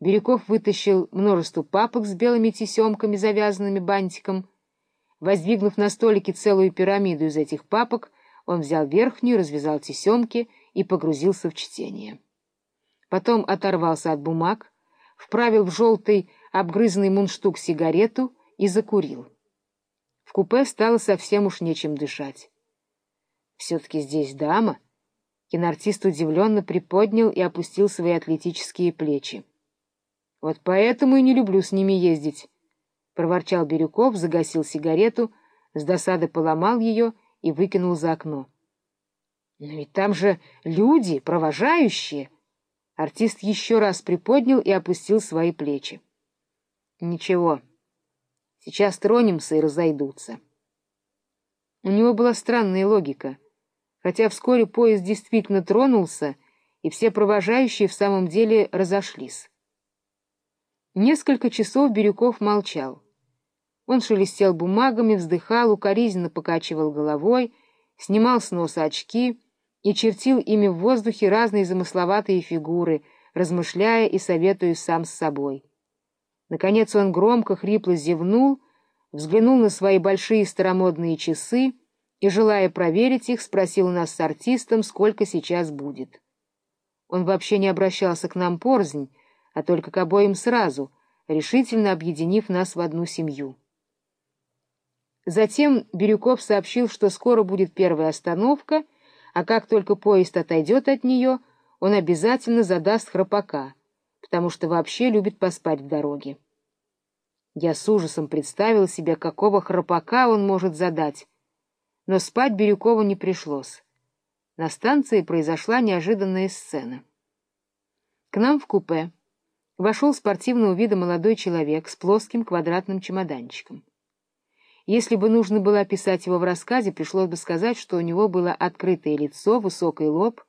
Бирюков вытащил множество папок с белыми тесемками, завязанными бантиком. Воздвигнув на столике целую пирамиду из этих папок, он взял верхнюю, развязал тесемки и погрузился в чтение. Потом оторвался от бумаг, вправил в желтый обгрызанный мундштук сигарету и закурил. В купе стало совсем уж нечем дышать. Все-таки здесь дама. Киноартист удивленно приподнял и опустил свои атлетические плечи. — Вот поэтому и не люблю с ними ездить, — проворчал Бирюков, загасил сигарету, с досады поломал ее и выкинул за окно. — Но ведь там же люди, провожающие! Артист еще раз приподнял и опустил свои плечи. — Ничего, сейчас тронемся и разойдутся. У него была странная логика, хотя вскоре поезд действительно тронулся, и все провожающие в самом деле разошлись. Несколько часов Бирюков молчал. Он шелестел бумагами, вздыхал, укоризненно покачивал головой, снимал с носа очки и чертил ими в воздухе разные замысловатые фигуры, размышляя и советуя сам с собой. Наконец он громко, хрипло зевнул, взглянул на свои большие старомодные часы и, желая проверить их, спросил у нас с артистом, сколько сейчас будет. Он вообще не обращался к нам порзнь, а только к обоим сразу, решительно объединив нас в одну семью. Затем Бирюков сообщил, что скоро будет первая остановка, а как только поезд отойдет от нее, он обязательно задаст храпака, потому что вообще любит поспать в дороге. Я с ужасом представил себе, какого храпака он может задать, но спать Бирюкову не пришлось. На станции произошла неожиданная сцена. К нам в купе вошел спортивного вида молодой человек с плоским квадратным чемоданчиком. Если бы нужно было описать его в рассказе, пришлось бы сказать, что у него было открытое лицо, высокий лоб,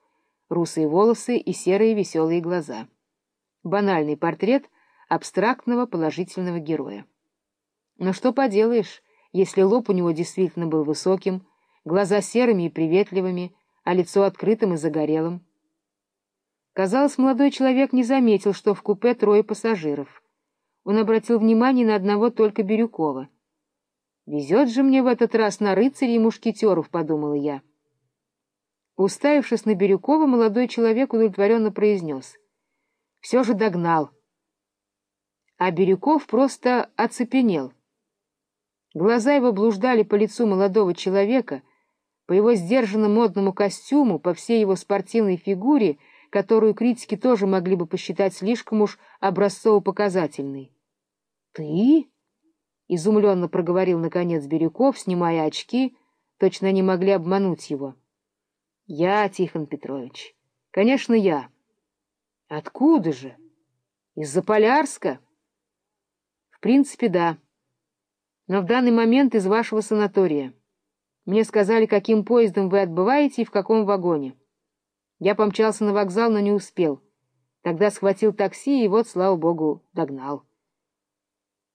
русые волосы и серые веселые глаза. Банальный портрет абстрактного положительного героя. Но что поделаешь, если лоб у него действительно был высоким, глаза серыми и приветливыми, а лицо открытым и загорелым. Казалось, молодой человек не заметил, что в купе трое пассажиров. Он обратил внимание на одного только Бирюкова. «Везет же мне в этот раз на рыцарей и мушкетеров», — подумала я. Уставившись на Бирюкова, молодой человек удовлетворенно произнес. «Все же догнал». А Бирюков просто оцепенел. Глаза его блуждали по лицу молодого человека, по его сдержанно модному костюму, по всей его спортивной фигуре — которую критики тоже могли бы посчитать слишком уж образцово-показательной. — Ты? — изумленно проговорил, наконец, Бирюков, снимая очки, точно они могли обмануть его. — Я, Тихон Петрович. Конечно, я. — Откуда же? Из-за Полярска? — В принципе, да. Но в данный момент из вашего санатория. Мне сказали, каким поездом вы отбываете и в каком вагоне. — я помчался на вокзал, но не успел. Тогда схватил такси и вот, слава богу, догнал.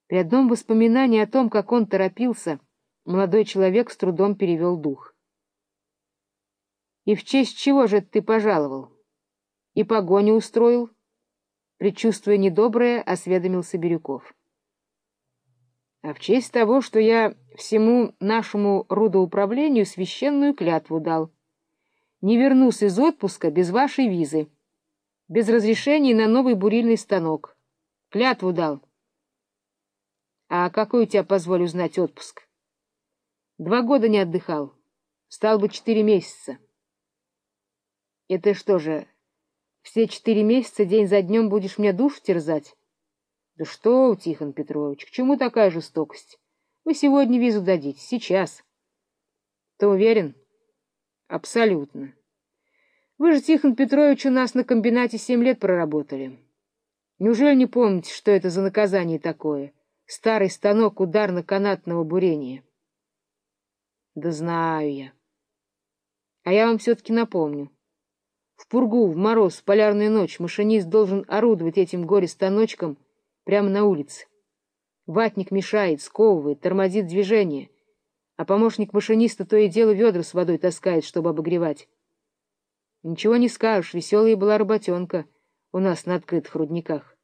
При одном воспоминании о том, как он торопился, молодой человек с трудом перевел дух. — И в честь чего же ты пожаловал? И погоню устроил? Предчувствуя недоброе, осведомился Бирюков. — А в честь того, что я всему нашему рудоуправлению священную клятву дал — не вернусь из отпуска без вашей визы, без разрешения на новый бурильный станок. Клятву дал. А какой у тебя, позволю знать, отпуск? Два года не отдыхал. Стал бы четыре месяца. Это что же, все четыре месяца день за днем будешь мне душу терзать? Да что, Тихон Петрович, к чему такая жестокость? Вы сегодня визу дадите, сейчас. Ты уверен? — Абсолютно. Вы же, Тихон Петрович, у нас на комбинате семь лет проработали. Неужели не помните, что это за наказание такое? Старый станок ударно-канатного бурения. Да знаю я. А я вам все-таки напомню. В пургу, в мороз, в полярную ночь машинист должен орудовать этим горе-станочком прямо на улице. Ватник мешает, сковывает, тормозит движение — а помощник машиниста то и дело ведра с водой таскает, чтобы обогревать. Ничего не скажешь, веселая была работенка у нас на открытых рудниках.